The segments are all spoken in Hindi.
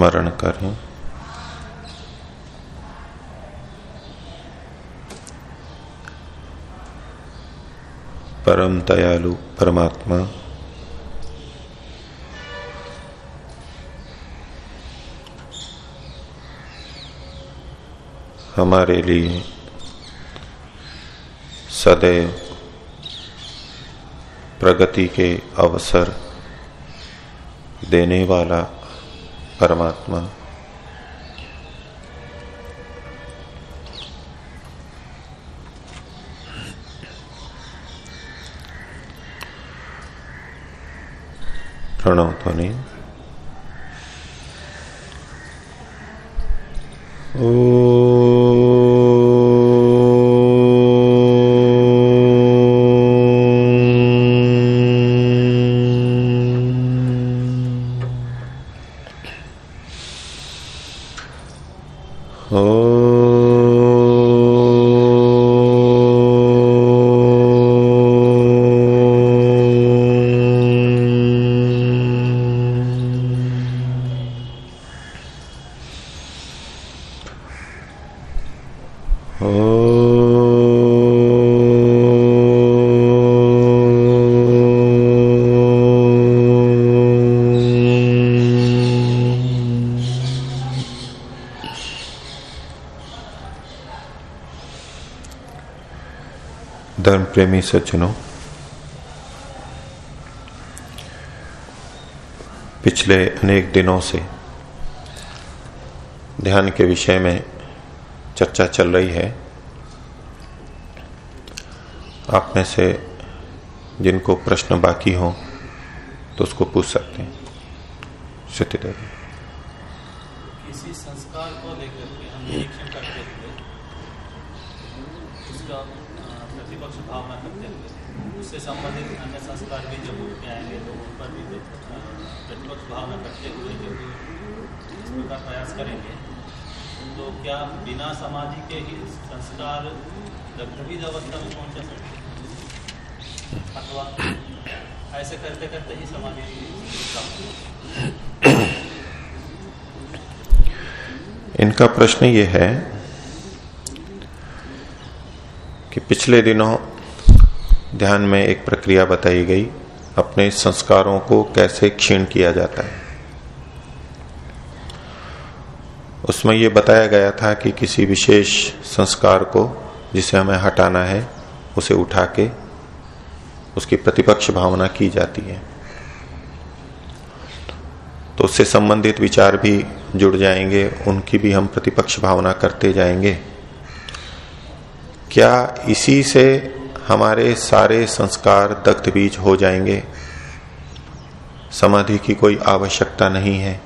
स्मरण करें। परम दयालु परमात्मा हमारे लिए सदैव प्रगति के अवसर देने वाला परमात्मा। प्रणव ध्वनि ओ प्रेमी सज्जनों, पिछले अनेक दिनों से ध्यान के विषय में चर्चा चल रही है। आप में से जिनको प्रश्न बाकी हो तो उसको पूछ सकते हैं। स्थिति देवी। संस्कार को लेकर के हम निरीक्षण करते हुए, उसका अ, प्रतिपक्ष भावना करते हुए। उससे संबंधित अन्य संस्कार भी जब उठ के आएँगे तो उन पर भी प्रतिपक्ष भावना करते हुए जब इस प्रकार प्रयास करेंगे तो क्या बिना समाधि के ही संस्कार दग्धविद अवस्था में पहुँच सकते अथवा ऐसे करते करते ही समाधि इनका प्रश्न ये है कि पिछले दिनों ध्यान में एक प्रक्रिया बताई गई, अपने संस्कारों को कैसे क्षीण किया जाता है। उसमें यह बताया गया था कि किसी विशेष संस्कार को जिसे हमें हटाना है, उसे उठा के उसकी प्रतिपक्ष भावना की जाती है। तो उससे संबंधित विचार भी जुड़ जाएँगे, उनकी भी हम प्रतिपक्ष भावना करते जाएँगे। क्या इसी से हमारे सारे संस्कार दग्ध बीज हो जाएँगे? समाधि की कोई आवश्यकता नहीं है।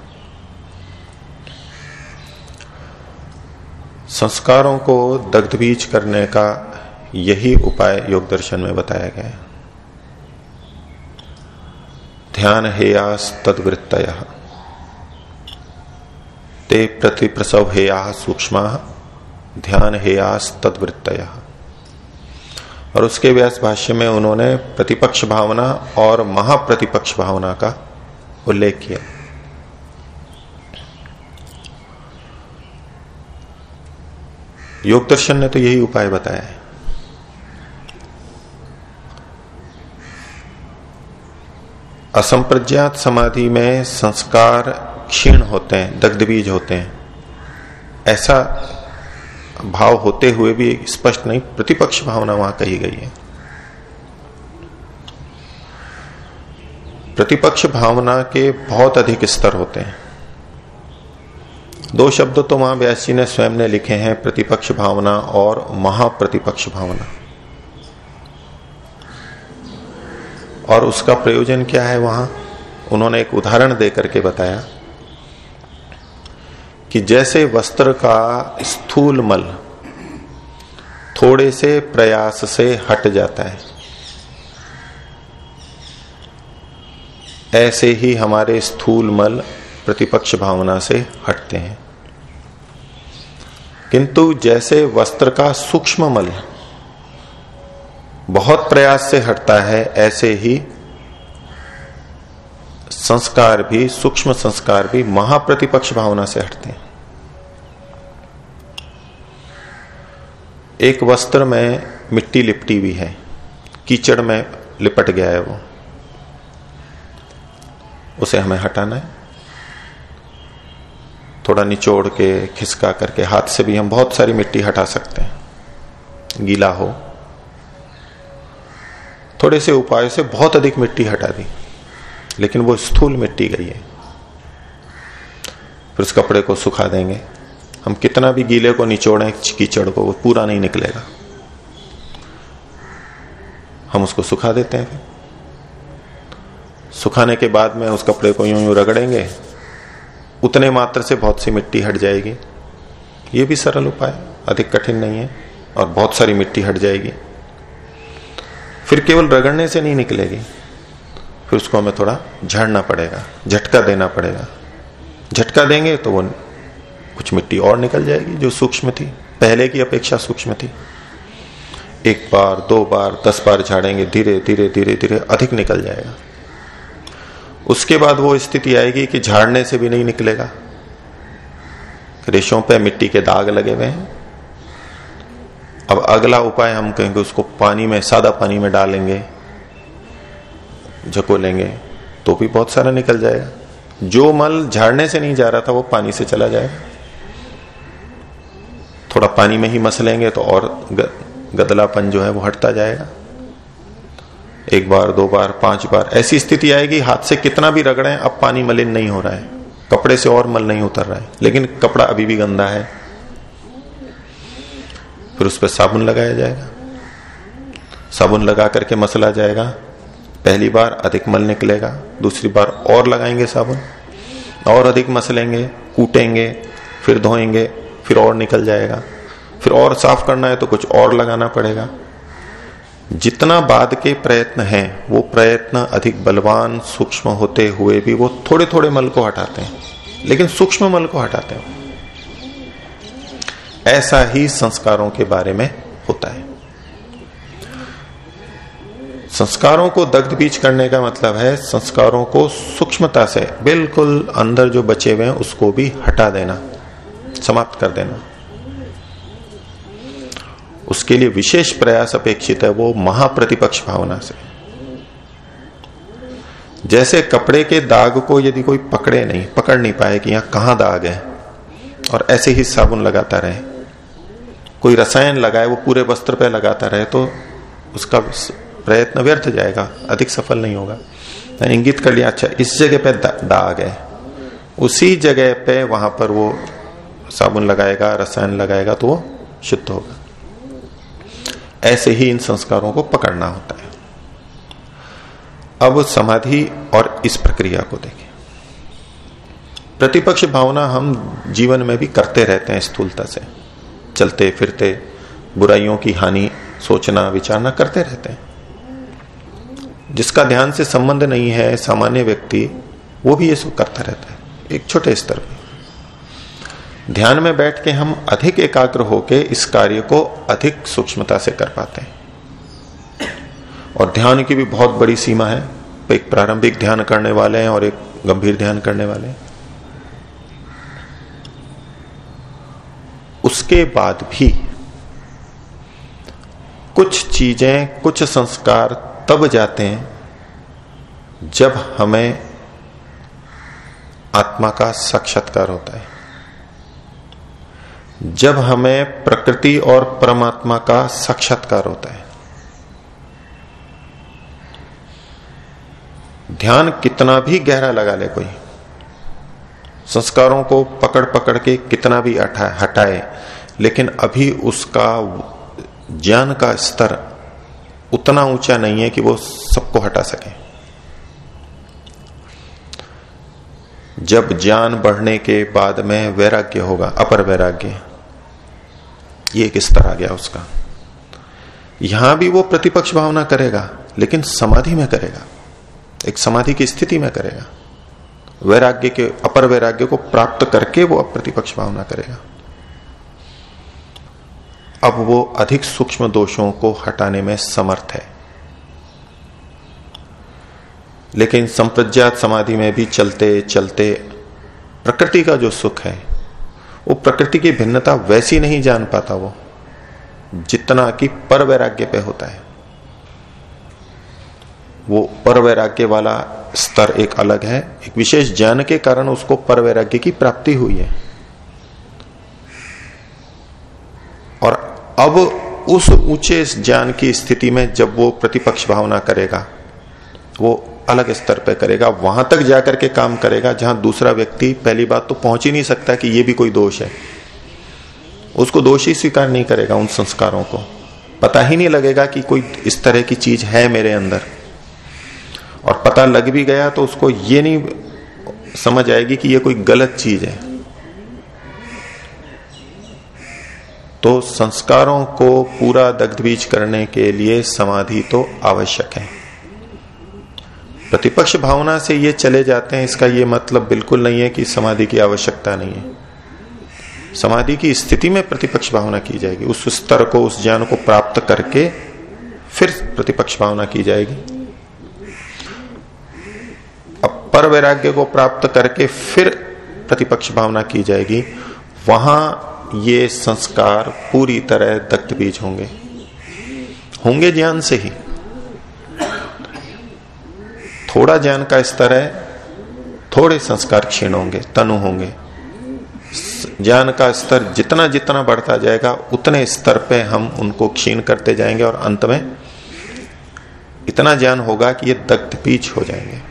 संस्कारों को दग्ध बीज करने का यही उपाय योग दर्शन में बताया गया है। ध्यान हेयास तदवृत्तय। ते प्रति प्रसव हेया सूक्ष्म। ध्यान हेयास तदवृत्तय। और उसके व्यास भाष्य में उन्होंने प्रतिपक्ष भावना और महाप्रतिपक्ष भावना का उल्लेख किया। योग दर्शन ने तो यही उपाय बताया है। असंप्रज्ञात समाधि में संस्कार क्षीण होते हैं, दग्धबीज होते हैं। ऐसा भाव होते हुए भी स्पष्ट नहीं, प्रतिपक्ष भावना वहाँ कही गई है। प्रतिपक्ष भावना के बहुत अधिक स्तर होते हैं। दो शब्द तो वहाँ व्यास जी ने स्वयं ने लिखे हैं, प्रतिपक्ष भावना और महाप्रतिपक्ष भावना। और उसका प्रयोजन क्या है वहाँ? उन्होंने एक उदाहरण देकर के बताया कि जैसे वस्त्र का स्थूल मल थोड़े से प्रयास से हट जाता है। ऐसे ही हमारे स्थूल मल प्रतिपक्ष भावना से हटते हैं। किंतु जैसे वस्त्र का सूक्ष्म मल बहुत प्रयास से हटता है, ऐसे ही संस्कार भी, सूक्ष्म संस्कार भी महाप्रतिपक्ष भावना से हटते हैं। एक वस्त्र में मिट्टी लिपटी हुई है, कीचड़ में लिपट गया है वो। उसे हमें हटाना है। थोड़ा निचोड़ के, खिसका करके, हाथ से भी हम बहुत सारी मिट्टी हटा सकते हैं। गीला हो। थोड़े से उपाय से बहुत अधिक मिट्टी हटा दी, लेकिन वो स्थूल मिट्टी गई है। फिर उस कपड़े को सुखा देंगे। हम कितना भी गीले को निचोड़े कीचड़ को वो पूरा नहीं निकलेगा। हम उसको सुखा देते हैं। सुखाने के बाद में उस कपड़े को यूँ यूँ रगड़ेंगे, उतने मात्र से बहुत सी मिट्टी हट जाएगी। ये भी सरल उपाय, अधिक कठिन नहीं है, और बहुत सारी मिट्टी हट जाएगी। फिर केवल रगड़ने से नहीं निकलेगी, फिर उसको हमें थोड़ा झड़ना पड़ेगा, झटका देना पड़ेगा। झटका देंगे तो वो कुछ मिट्टी और निकल जाएगी जो सूक्ष्म थी, पहले की अपेक्षा सूक्ष्म थी। एक बार, दो बार, दस बार झाड़ेंगे, धीरे धीरे धीरे धीरे अधिक निकल जाएगा। उसके बाद वो स्थिति आएगी कि झाड़ने से भी नहीं निकलेगा। रेशों पे मिट्टी के दाग लगे हुए हैं। अब अगला उपाय हम कहेंगे, उसको पानी में, सादा पानी में डालेंगे, झकोलेंगे तो भी बहुत सारा निकल जाएगा। जो मल झाड़ने से नहीं जा रहा था, वो पानी से चला जाएगा। थोड़ा पानी में ही मसलेंगे तो और गदलापन जो है वो हटता जाएगा। एक बार, दो बार, पाँच बार, ऐसी स्थिति आएगी, हाथ से कितना भी रगड़े, अब पानी मलिन नहीं हो रहा है। कपड़े से और मल नहीं उतर रहा है, लेकिन कपड़ा अभी भी गंदा है। फिर उस पर साबुन लगाया जाएगा। साबुन लगा करके मसला जाएगा। पहली बार अधिक मल निकलेगा, दूसरी बार और लगाएँगे साबुन। और अधिक मसलेंगे कूटेंगे, फिर धोएँगे। फिर और निकल जाएगा। फिर और साफ़ करना है तो कुछ और लगाना पड़ेगा। जितना बाद के प्रयत्न हैं, वो प्रयत्न अधिक बलवान, सूक्ष्म होते हुए भी वो थोड़े थोड़े मल को हटाते हैं। लेकिन सूक्ष्म मल को हटाते हैं। ऐसा ही संस्कारों के बारे में होता है। संस्कारों को दग्ध बीज करने का मतलब है संस्कारों को सूक्ष्मता से, बिल्कुल अंदर जो बचे हुए हैं, उसको भी हटा देना। समाप्त कर देना। उसके लिए विशेष प्रयास अपेक्षित है वो महाप्रतिपक्ष भावना से। जैसे कपड़े के दाग को यदि कोई पकड़े नहीं, पकड़ नहीं पाए कि यहाँ कहाँ दाग है, और ऐसे ही साबुन लगाता रहे, कोई रसायन लगाए, वो पूरे वस्त्र पे लगाता रहे तो उसका प्रयत्न व्यर्थ जाएगा, अधिक सफल नहीं होगा। इंगित कर लिया अच्छा इस जगह पे दाग है, उसी जगह पे वहाँ पर वो साबुन लगाएगा, रसायन लगाएगा तो वो शुद्ध होगा। ऐसे ही इन संस्कारों को पकड़ना होता है। अब समाधि और इस प्रक्रिया को देखें। प्रतिपक्ष भावना हम जीवन में भी करते रहते हैं स्थूलता से। चलते, फिरते, बुराइयों की हानि, सोचना, विचारना करते रहते हैं। जिसका ध्यान से संबंध नहीं है, सामान्य व्यक्ति, वो भी ये सब करता रहता है, एक छोटे स्तर पर ध्यान में बैठ के हम अधिक एकाग्र होके इस कार्य को अधिक सूक्ष्मता से कर पाते हैं। और ध्यान की भी बहुत बड़ी सीमा है। एक प्रारंभिक ध्यान करने वाले हैं और एक गंभीर ध्यान करने वाले हैं। उसके बाद भी कुछ चीज़ें, कुछ संस्कार तब जाते हैं जब हमें आत्मा का साक्षात्कार होता है। जब हमें प्रकृति और परमात्मा का साक्षात्कार होता है। ध्यान कितना भी गहरा लगा ले कोई, संस्कारों को पकड़ पकड़ के कितना भी हटाए, लेकिन अभी उसका ज्ञान का स्तर उतना ऊँचा नहीं है कि वो सबको हटा सके। जब ज्ञान बढ़ने के बाद में वैराग्य होगा, अपर वैराग्य। ये एक स्तर आ गया उसका? यहाँ भी वो प्रतिपक्ष भावना करेगा, लेकिन समाधि में करेगा। एक समाधि की स्थिति में करेगा। वैराग्य के, अपर वैराग्य को प्राप्त करके वो अप्रतिपक्ष भावना करेगा। अब वो अधिक सूक्ष्म दोषों को हटाने में समर्थ है। लेकिन संप्रज्ञात समाधि में भी चलते चलते, प्रकृति का जो सुख है, वो प्रकृति की भिन्नता वैसी नहीं जान पाता वो, जितना कि पर वैराग्य पे होता है। वो पर वैराग्य वाला स्तर एक अलग है। एक विशेष ज्ञान के कारण उसको पर वैराग्य की प्राप्ति हुई है। और अब उस ऊँचे ज्ञान की स्थिति में जब वो प्रतिपक्ष भावना करेगा, वो अलग स्तर पर करेगा, वहाँ तक जाकर के काम करेगा, जहाँ दूसरा व्यक्ति पहली बात तो पहुँच ही नहीं सकता कि ये भी कोई दोष है। उसको दोष ही स्वीकार नहीं करेगा उन संस्कारों को। पता ही नहीं लगेगा कि कोई इस तरह की चीज़ है मेरे अंदर। और पता लग भी गया तो उसको ये नहीं समझ आएगी कि ये कोई गलत चीज़ है। तो संस्कारों को पूरा दग्धबीज करने के लिए समाधि तो आवश्यक है। प्रतिपक्ष भावना से ये चले जाते हैं, इसका ये मतलब बिल्कुल नहीं है कि समाधि की आवश्यकता नहीं है। समाधि की स्थिति में प्रतिपक्ष भावना की जाएगी। उस स्तर को, उस ज्ञान को प्राप्त करके फिर प्रतिपक्ष भावना की जाएगी। अब पर वैराग्य को प्राप्त करके फिर प्रतिपक्ष भावना की जाएगी। वहाँ ये संस्कार पूरी तरह दग्ध बीज होंगे। होंगे ज्ञान से ही। थोड़ा ज्ञान का स्तर है थोड़े संस्कार क्षीण होंगे, तनु होंगे। ज्ञान का स्तर जितना जितना बढ़ता जाएगा, उतने स्तर पे हम उनको क्षीण करते जाएँगे और अंत में इतना ज्ञान होगा कि ये दग्ध बीज हो जाएँगे।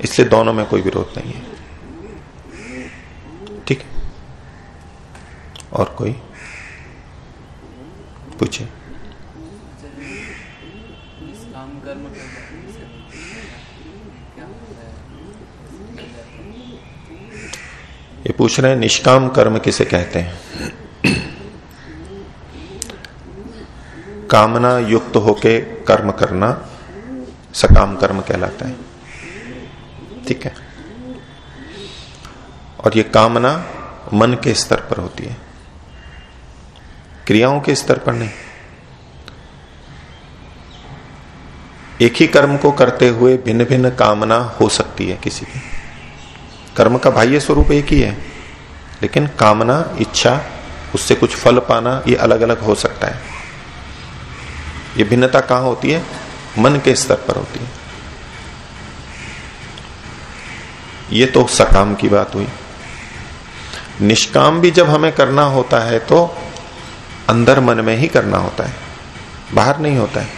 इसलिए दोनों में कोई विरोध नहीं है। ठीक? और कोई? पूछे ये पूछ रहे हैं, निष्काम कर्म किसे कहते हैं? कामना युक्त होके कर्म करना सकाम कर्म कहलाता है। ठीक है? और ये कामना मन के स्तर पर होती है। क्रियाओं के स्तर पर नहीं। एक ही कर्म को करते हुए भिन्न भिन्न कामना हो सकती है किसी की। कर्म का बाह्य स्वरूप एक ही है। लेकिन कामना, इच्छा, उससे कुछ फल पाना, ये अलग अलग हो सकता है। ये भिन्नता कहाँ होती है? मन के स्तर पर होती है। ये तो सकाम की बात हुई। निष्काम भी जब हमें करना होता है तो अंदर मन में ही करना होता है। बाहर नहीं होता है।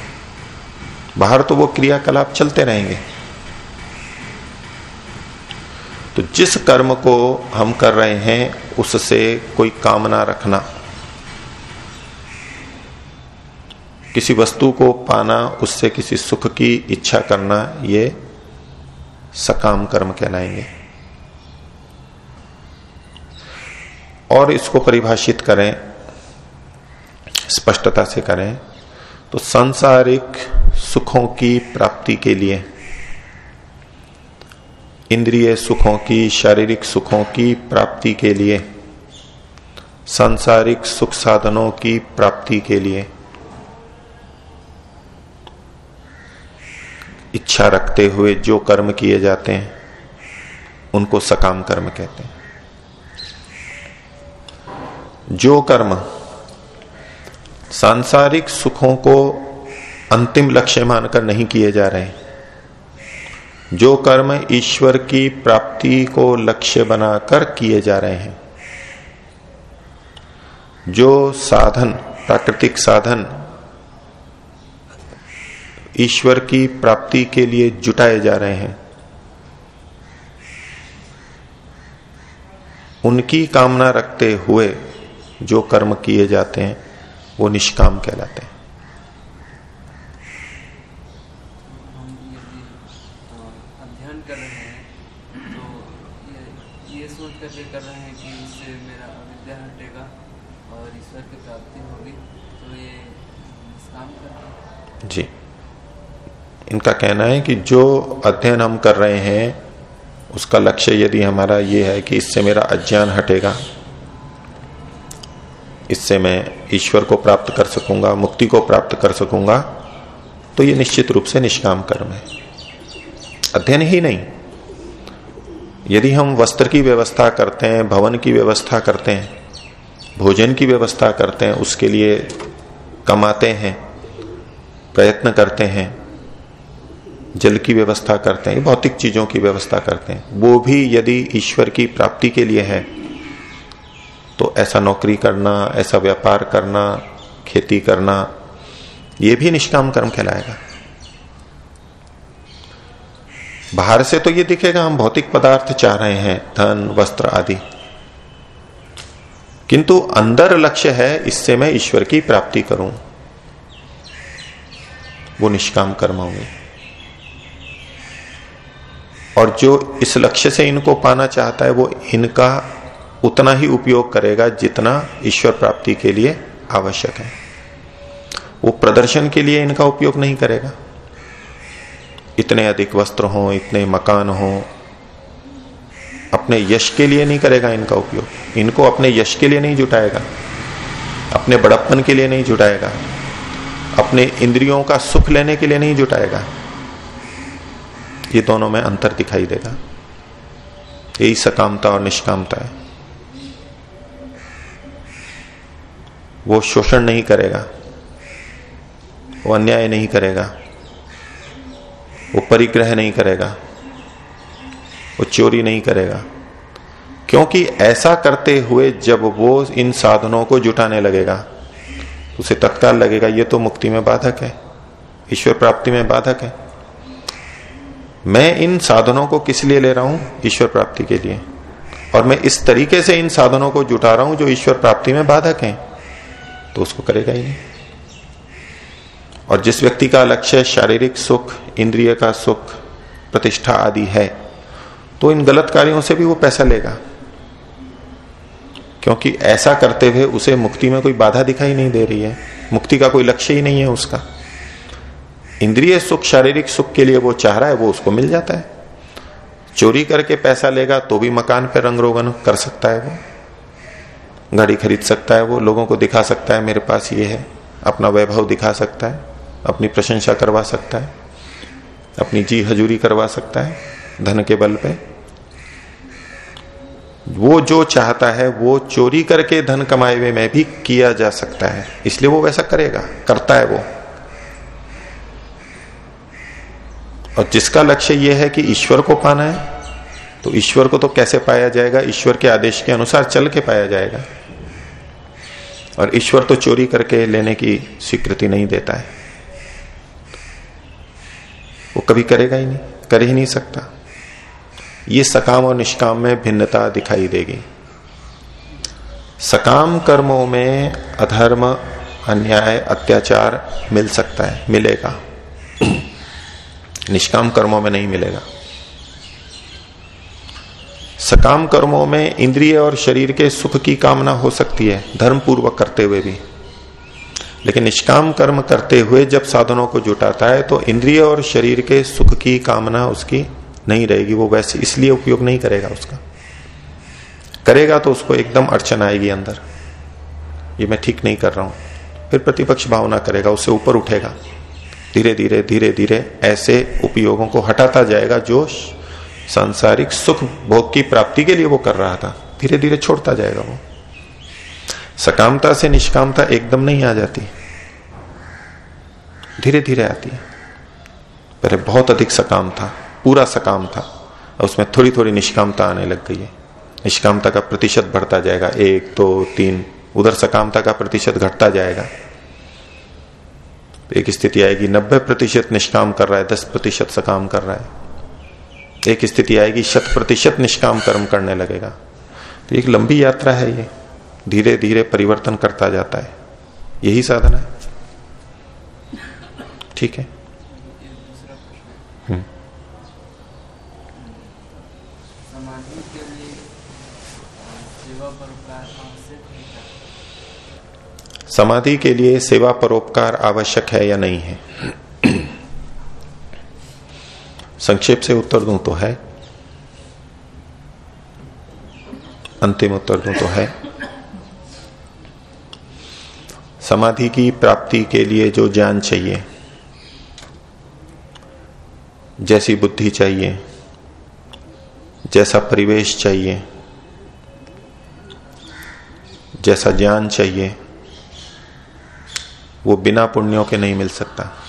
बाहर तो वो क्रियाकलाप चलते रहेंगे। तो जिस कर्म को हम कर रहे हैं, उससे कोई कामना रखना। किसी वस्तु को पाना, उससे किसी सुख की इच्छा करना, ये सकाम कर्म कहलाएँगे। और इसको परिभाषित करें, स्पष्टता से करें तो सांसारिक सुखों की प्राप्ति के लिए इंद्रिय सुखों की, शारीरिक सुखों की प्राप्ति के लिए, सांसारिक सुख साधनों की प्राप्ति के लिए। इच्छा रखते हुए जो कर्म किए जाते हैं, उनको सकाम कर्म कहते हैं। जो कर्म सांसारिक सुखों को अंतिम लक्ष्य मानकर नहीं किए जा रहे जो कर्म ईश्वर की प्राप्ति को लक्ष्य बनाकर किए जा रहे हैं। जो साधन, प्राकृतिक साधन ईश्वर की प्राप्ति के लिए जुटाए जा रहे हैं, उनकी कामना रखते हुए जो कर्म किए जाते हैं, वो निष्काम कहलाते हैं। इनका कहना है कि जो अध्ययन हम कर रहे हैं, उसका लक्ष्य यदि हमारा ये है कि इससे मेरा अज्ञान हटेगा, इससे मैं ईश्वर को प्राप्त कर सकूँगा, मुक्ति को प्राप्त कर सकूँगा तो ये निश्चित रूप से निष्काम कर्म है। अध्ययन ही नहीं। यदि हम वस्त्र की व्यवस्था करते हैं, भवन की व्यवस्था करते हैं, भोजन की व्यवस्था करते हैं, उसके लिए कमाते हैं, प्रयत्न करते हैं जल की व्यवस्था करते हैं, भौतिक चीज़ों की व्यवस्था करते हैं। वो भी यदि ईश्वर की प्राप्ति के लिए है तो ऐसा नौकरी करना, ऐसा व्यापार करना, खेती करना, ये भी निष्काम कर्म कहलाएगा। बाहर से तो ये दिखेगा, हम भौतिक पदार्थ चाह रहे हैं, धन, वस्त्र आदि। किंतु अंदर लक्ष्य है, इससे मैं ईश्वर की प्राप्ति करूँ। वो निष्काम कर्म होंगे। और जो इस लक्ष्य से इनको पाना चाहता है, वो इनका उतना ही उपयोग करेगा जितना ईश्वर प्राप्ति के लिए आवश्यक है। वो प्रदर्शन के लिए इनका उपयोग नहीं करेगा। इतने अधिक वस्त्र हो, इतने मकान हो, अपने यश के लिए नहीं करेगा इनका उपयोग। इनको अपने यश के लिए नहीं जुटाएगा, अपने बड़प्पन के लिए नहीं जुटाएगा, अपने इंद्रियों का सुख लेने के लिए नहीं जुटाएगा। ये दोनों में अंतर दिखाई देगा। यही सकामता और निष्कामता है। वो शोषण नहीं करेगा। वो अन्याय नहीं करेगा। वो परिग्रह नहीं करेगा। वो चोरी नहीं करेगा। क्योंकि ऐसा करते हुए जब वो इन साधनों को जुटाने लगेगा, उसे तत्काल लगेगा, ये तो मुक्ति में बाधक है। ईश्वर प्राप्ति में बाधक है। मैं इन साधनों को किस लिए ले रहा हूँ? ईश्वर प्राप्ति के लिए। और मैं इस तरीके से इन साधनों को जुटा रहा हूँ जो ईश्वर प्राप्ति में बाधक है। तो उसको करेगा ही। नहीं और जिस व्यक्ति का लक्ष्य शारीरिक सुख, इंद्रिय का सुख, प्रतिष्ठा आदि है तो इन गलत कार्यों से भी वो पैसा लेगा। क्योंकि ऐसा करते हुए उसे मुक्ति में कोई बाधा दिखाई नहीं दे रही है। मुक्ति का कोई लक्ष्य ही नहीं है उसका। इंद्रिय सुख, शारीरिक सुख के लिए वो चाह रहा है, वो उसको मिल जाता है। चोरी करके पैसा लेगा तो भी मकान पे रंग रोगन कर सकता है वो। गाड़ी खरीद सकता है वो, लोगों को दिखा सकता है, मेरे पास ये है, अपना वैभव दिखा सकता है, अपनी प्रशंसा करवा सकता है, अपनी जी हजूरी करवा सकता है, धन के बल पे। वो जो चाहता है, वो चोरी करके धन कमाए हुए में भी किया जा सकता है, इसलिए वो वैसा करेगा, करता है वो। और जिसका लक्ष्य यह है कि ईश्वर को पाना है तो ईश्वर को तो कैसे पाया जाएगा? ईश्वर के आदेश के अनुसार चल के पाया जाएगा। और ईश्वर तो चोरी करके लेने की स्वीकृति नहीं देता है। वो कभी करेगा ही नहीं, कर ही नहीं सकता। ये सकाम और निष्काम में भिन्नता दिखाई देगी। सकाम कर्मों में अधर्म, अन्याय, अत्याचार मिल सकता है, मिलेगा। निष्काम कर्मों में नहीं मिलेगा। सकाम कर्मों में इंद्रिय और शरीर के सुख की कामना हो सकती है धर्म पूर्वक करते हुए भी। लेकिन निष्काम कर्म करते हुए जब साधनों को जुटाता है तो इंद्रिय और शरीर के सुख की कामना उसकी नहीं रहेगी, वो वैसे इसलिए उपयोग नहीं करेगा उसका। करेगा तो उसको एकदम अड़चन आएगी अंदर। ये मैं ठीक नहीं कर रहा हूँ। फिर प्रतिपक्ष भावना करेगा उससे ऊपर उठेगा। धीरे धीरे धीरे धीरे ऐसे उपयोगों को हटाता जाएगा जो सांसारिक सुख भोग की प्राप्ति के लिए वो कर रहा था। धीरे धीरे छोड़ता जाएगा वो। सकामता से निष्कामता एकदम नहीं आ जाती। धीरे धीरे आती है। पहले बहुत अधिक सकाम था पूरा सकाम था। और उसमें थोड़ी थोड़ी निष्कामता आने लग गई है। निष्कामता का प्रतिशत बढ़ता जाएगा। एक दो तो, तीन उधर सकामता का प्रतिशत घटता जाएगा। एक स्थिति आएगी, नब्बे प्रतिशत निष्काम कर रहा है, दस प्रतिशत सकाम कर रहा है। एक स्थिति आएगी, शत प्रतिशत निष्काम कर्म करने लगेगा। तो एक लंबी यात्रा है ये। धीरे धीरे परिवर्तन करता जाता है। यही साधन है। ठीक है? समाधि के लिए सेवा परोपकार आवश्यक है या नहीं है? संक्षेप से उत्तर दूँ तो है। अंतिम उत्तर दूँ तो है। समाधि की प्राप्ति के लिए जो ज्ञान चाहिए, जैसी बुद्धि चाहिए, जैसा परिवेश चाहिए, जैसा ज्ञान चाहिए वो बिना पुण्यों के नहीं मिल सकता।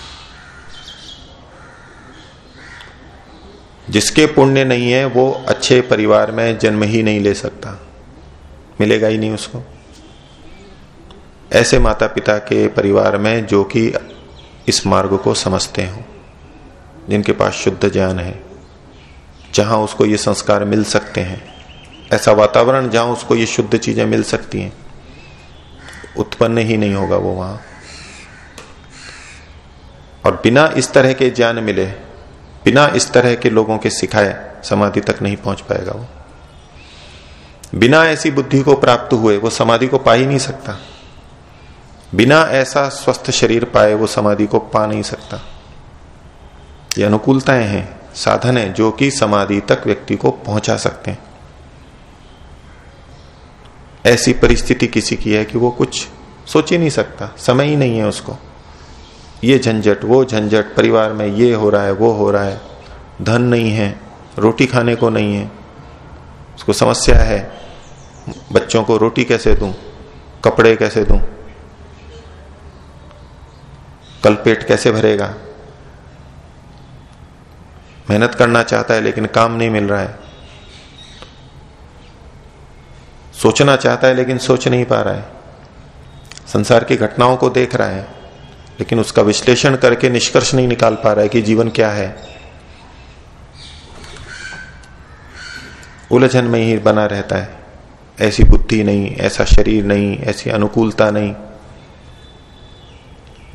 जिसके पुण्य नहीं है, वो अच्छे परिवार में जन्म ही नहीं ले सकता। मिलेगा ही नहीं उसको। ऐसे माता पिता के परिवार में जो कि इस मार्ग को समझते हो, जिनके पास शुद्ध ज्ञान है, जहाँ उसको ये संस्कार मिल सकते हैं, ऐसा वातावरण जहाँ उसको ये शुद्ध चीज़ें मिल सकती हैं, उत्पन्न ही नहीं होगा वो वहाँ। बिना इस तरह के ज्ञान मिले, बिना इस तरह के लोगों के सिखाए समाधि तक नहीं पहुँच पाएगा वो। बिना ऐसी बुद्धि को प्राप्त हुए वो समाधि को पा ही नहीं सकता। बिना ऐसा स्वस्थ शरीर पाए वो समाधि को पा नहीं सकता। ये अनुकूलताएँ हैं, साधन है, जो कि समाधि तक व्यक्ति को पहुँचा सकते हैं। ऐसी परिस्थिति किसी की है कि वो कुछ सोच ही नहीं सकता, समय ही नहीं है उसको। ये झंझट, वो झंझट, परिवार में ये हो रहा है, वो हो रहा है। धन नहीं है, रोटी खाने को नहीं है। उसको समस्या है, बच्चों को रोटी कैसे दूँ, कपड़े कैसे दूँ, कल पेट कैसे भरेगा। मेहनत करना चाहता है, लेकिन काम नहीं मिल रहा है। सोचना चाहता है, लेकिन सोच नहीं पा रहा है। संसार की घटनाओं को देख रहा है। लेकिन उसका विश्लेषण करके निष्कर्ष नहीं निकाल पा रहा है कि जीवन क्या है। उलझन में ही बना रहता है। ऐसी बुद्धि नहीं, ऐसा शरीर नहीं, ऐसी अनुकूलता नहीं।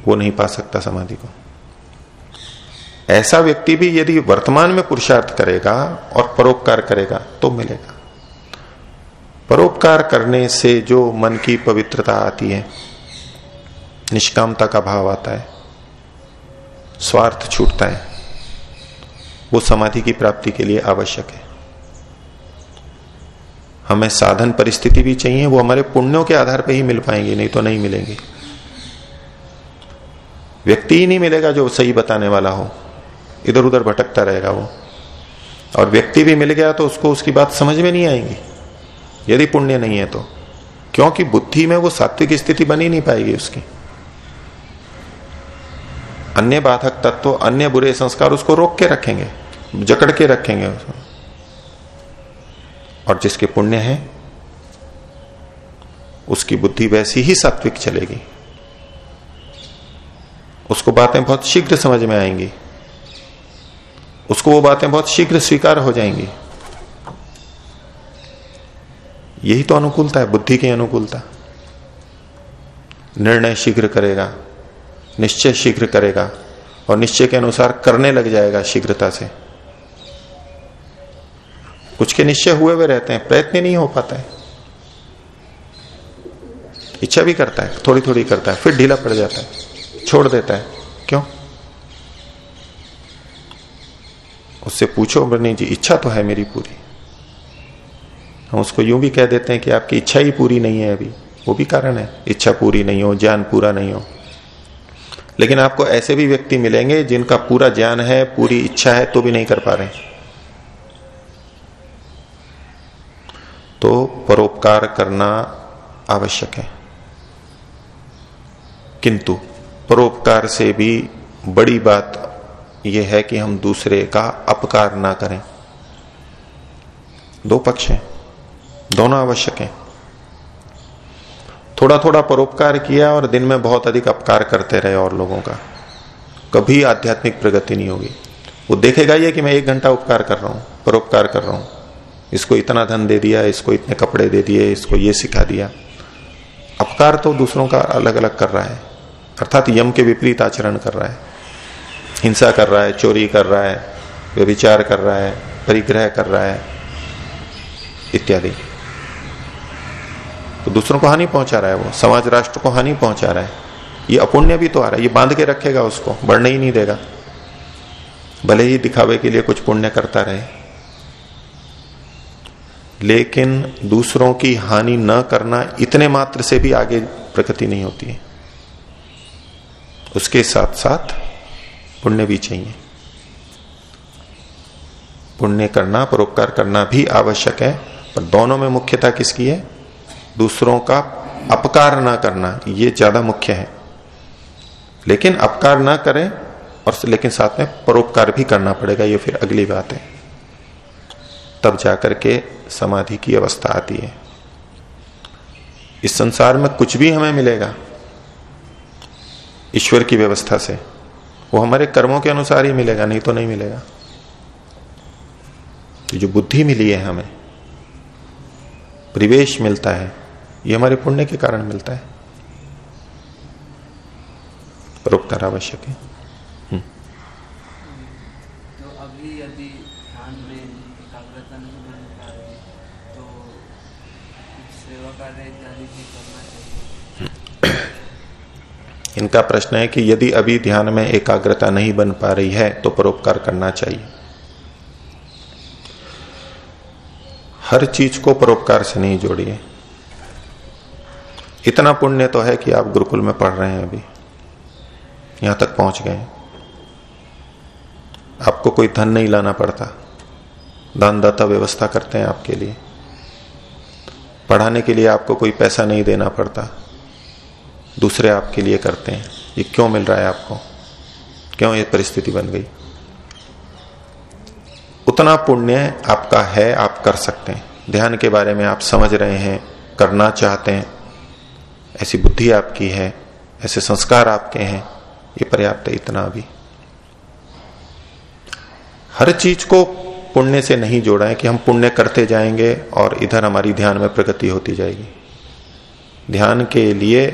वो नहीं पा सकता समाधि को। ऐसा व्यक्ति भी यदि वर्तमान में पुरुषार्थ करेगा और परोपकार करेगा तो मिलेगा। परोपकार करने से जो मन की पवित्रता आती है निष्कामता का भाव आता है। स्वार्थ छूटता है। वो समाधि की प्राप्ति के लिए आवश्यक है। हमें साधन परिस्थिति भी चाहिए, वो हमारे पुण्यों के आधार पर ही मिल पाएँगे, नहीं तो नहीं मिलेंगे। व्यक्ति ही नहीं मिलेगा जो सही बताने वाला हो। इधर उधर भटकता रहेगा वो। और व्यक्ति भी मिल गया तो उसको उसकी बात समझ में नहीं आएगी। यदि पुण्य नहीं है तो। क्योंकि बुद्धि में वो सात्विक स्थिति बनी नहीं पाएगी उसकी। अन्य बाधक तत्व, अन्य बुरे संस्कार उसको रोक के रखेंगे, जकड़ के रखेंगे उसको। और जिसके पुण्य है, उसकी बुद्धि वैसी ही सात्विक चलेगी। उसको बातें बहुत शीघ्र समझ में आएँगी। उसको वो बातें बहुत शीघ्र स्वीकार हो जाएँगी। यही तो अनुकूलता है, बुद्धि की अनुकूलता। निर्णय शीघ्र करेगा। निश्चय शीघ्र करेगा और निश्चय के अनुसार करने लग जाएगा शीघ्रता से। कुछ के निश्चय हुए हुए रहते हैं, प्रयत्न नहीं हो पाता है। इच्छा भी करता है थोड़ी थोड़ी करता है, फिर ढीला पड़ जाता है, छोड़ देता है। क्यों? उससे पूछो बनी जी, इच्छा तो है मेरी पूरी। हम उसको यूँ भी कह देते हैं कि आपकी इच्छा ही पूरी नहीं है अभी। वो भी कारण है, इच्छा पूरी नहीं हो, ज्ञान पूरा नहीं हो। लेकिन आपको ऐसे भी व्यक्ति मिलेंगे जिनका पूरा ज्ञान है, पूरी इच्छा है तो भी नहीं कर पा रहे तो परोपकार करना आवश्यक है। किंतु परोपकार से भी बड़ी बात यह है कि हम दूसरे का अपकार ना करें। दो पक्ष हैं, दोनों आवश्यक हैं। थोड़ा थोड़ा परोपकार किया और दिन में बहुत अधिक अपकार करते रहे और लोगों का। कभी आध्यात्मिक प्रगति नहीं होगी। वो देखेगा ये कि मैं एक घंटा उपकार कर रहा हूँ, परोपकार कर रहा हूँ। इसको इतना धन दे दिया, इसको इतने कपड़े दे दिए, इसको ये सिखा दिया। अपकार तो दूसरों का अलग अलग कर रहा है। अर्थात यम के विपरीत आचरण कर रहा है। हिंसा कर रहा है, चोरी कर रहा है, व्यभिचार कर रहा है, परिग्रह कर रहा है, इत्यादि। तो दूसरों को हानि पहुँचा रहा है वो, समाज राष्ट्र को हानि पहुँचा रहा है। ये अपुण्य भी तो आ रहा है, ये बाँध के रखेगा उसको, बढ़ने ही नहीं देगा। भले ही दिखावे के लिए कुछ पुण्य करता रहे। लेकिन दूसरों की हानि न करना इतने मात्र से भी आगे प्रगति नहीं होती है। उसके साथ साथ पुण्य भी चाहिए। पुण्य करना, परोपकार करना भी आवश्यक है, पर दोनों में मुख्यता किसकी है? दूसरों का अपकार ना करना, ये ज़्यादा मुख्य है। लेकिन अपकार ना करें और लेकिन साथ में परोपकार भी करना पड़ेगा, ये फिर अगली बात है। तब जाकर के समाधि की अवस्था आती है। इस संसार में कुछ भी हमें मिलेगा, ईश्वर की व्यवस्था से, वो हमारे कर्मों के अनुसार ही मिलेगा, नहीं तो नहीं मिलेगा। तो जो बुद्धि मिली है हमें, परिवेश मिलता है ये हमारे पुण्य के कारण मिलता है। परोपकार आवश्यक है। हम्म। तो अभी यदि ध्यान में एकाग्रता नहीं बन पा रही तो सेवा कार्य इत्यादि भी करना चाहिए। इनका प्रश्न है कि यदि अभी ध्यान में एकाग्रता नहीं बन पा रही है तो परोपकार करना चाहिए। हर चीज़ को परोपकार से नहीं जोड़िए। इतना पुण्य तो है कि आप गुरुकुल में पढ़ रहे हैं अभी। यहाँ तक पहुँच गए। आपको कोई धन नहीं लाना पड़ता। दानदाता व्यवस्था करते हैं आपके लिए। पढ़ाने के लिए आपको कोई पैसा नहीं देना पड़ता। दूसरे आपके लिए करते हैं। ये क्यों मिल रहा है आपको? क्यों ये परिस्थिति बन गई? उतना पुण्य आपका है, आप कर सकते हैं। ध्यान के बारे में आप समझ रहे हैं, करना चाहते हैं। ऐसी बुद्धि आपकी है, ऐसे संस्कार आपके हैं, ये पर्याप्त है इतना भी। हर चीज़ को पुण्य से नहीं जोड़ा है कि हम पुण्य करते जाएँगे और इधर हमारी ध्यान में प्रगति होती जाएगी। ध्यान के लिए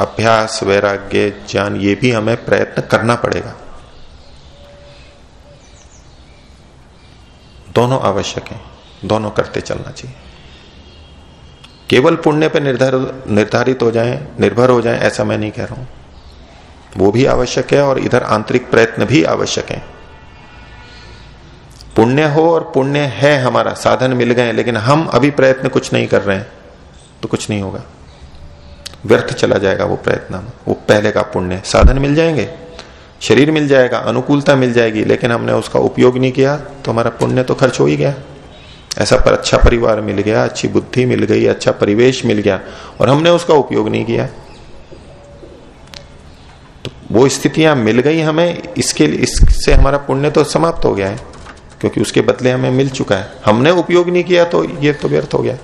अभ्यास, वैराग्य, ज्ञान, ये भी हमें प्रयत्न करना पड़ेगा। दोनों आवश्यक हैं, दोनों करते चलना चाहिए। केवल पुण्य पर निर्धार, निर्धारित हो जाए, निर्भर हो जाए, ऐसा मैं नहीं कह रहा हूँ। वो भी आवश्यक है और इधर आंतरिक प्रयत्न भी आवश्यक है। पुण्य हो और पुण्य है हमारा, साधन मिल गए, लेकिन हम अभी प्रयत्न कुछ नहीं कर रहे हैं तो कुछ नहीं होगा। व्यर्थ चला जाएगा वो प्रयत्न, वो पहले का पुण्य साधन मिल जाएँगे, शरीर मिल जाएगा, अनुकूलता मिल जाएगी, लेकिन हमने उसका उपयोग नहीं किया तो हमारा पुण्य तो खर्च हो ही गया। ऐसा पर अच्छा परिवार मिल गया, अच्छी बुद्धि मिल गई अच्छा परिवेश मिल गया, और हमने उसका उपयोग नहीं किया। तो वो स्थितियाँ मिल गई हमें, इसके लिए, इससे हमारा पुण्य तो समाप्त हो गया है, क्योंकि उसके बदले हमें मिल चुका है। हमने उपयोग नहीं किया तो ये तो व्यर्थ हो गया।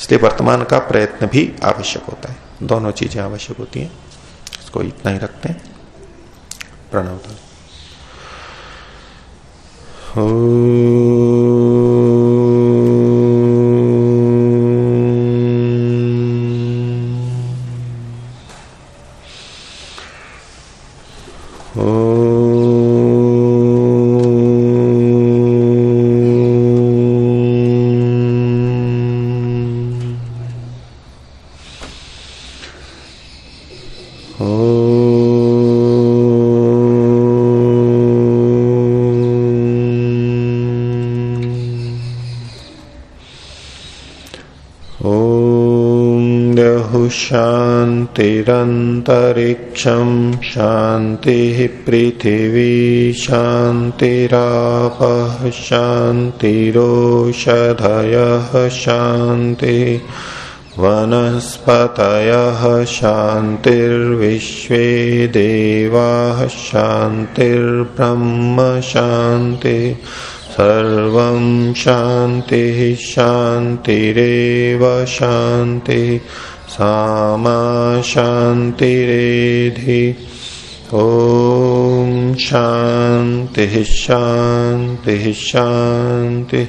इसलिए वर्तमान का प्रयत्न भी आवश्यक होता है। दोनों चीज़ें आवश्यक होती हैं। इसको इतना ही रखते हैं। Pranav Oh, the Husha. शांतिरंतरिक्षम शांति पृथिवी शांतिराप शांतिरोषधय शांति वनस्पत शांतिर्विश्वे देवा शांतिर्ब्रह्म शांति सर्व शांतिरव शांति सामा शांति शांति शांति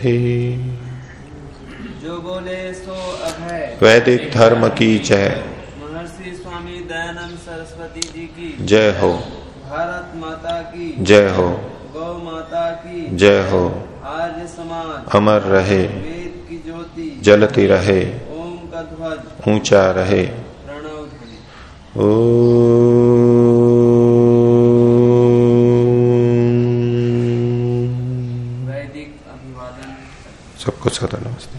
जो बोले सो अभय। वैदिक धर्म की जय। महर्षि स्वामी दयानंद सरस्वती जी की। जय हो। भारत माता की। जय हो। गौ माता की। जय हो। आर्य समाज। अमर रहे। वेद की ज्योति। जलती रहे। ओम का ध्वज। ऊँचा रहे। अभिवादन सबको सदा नमस्ते।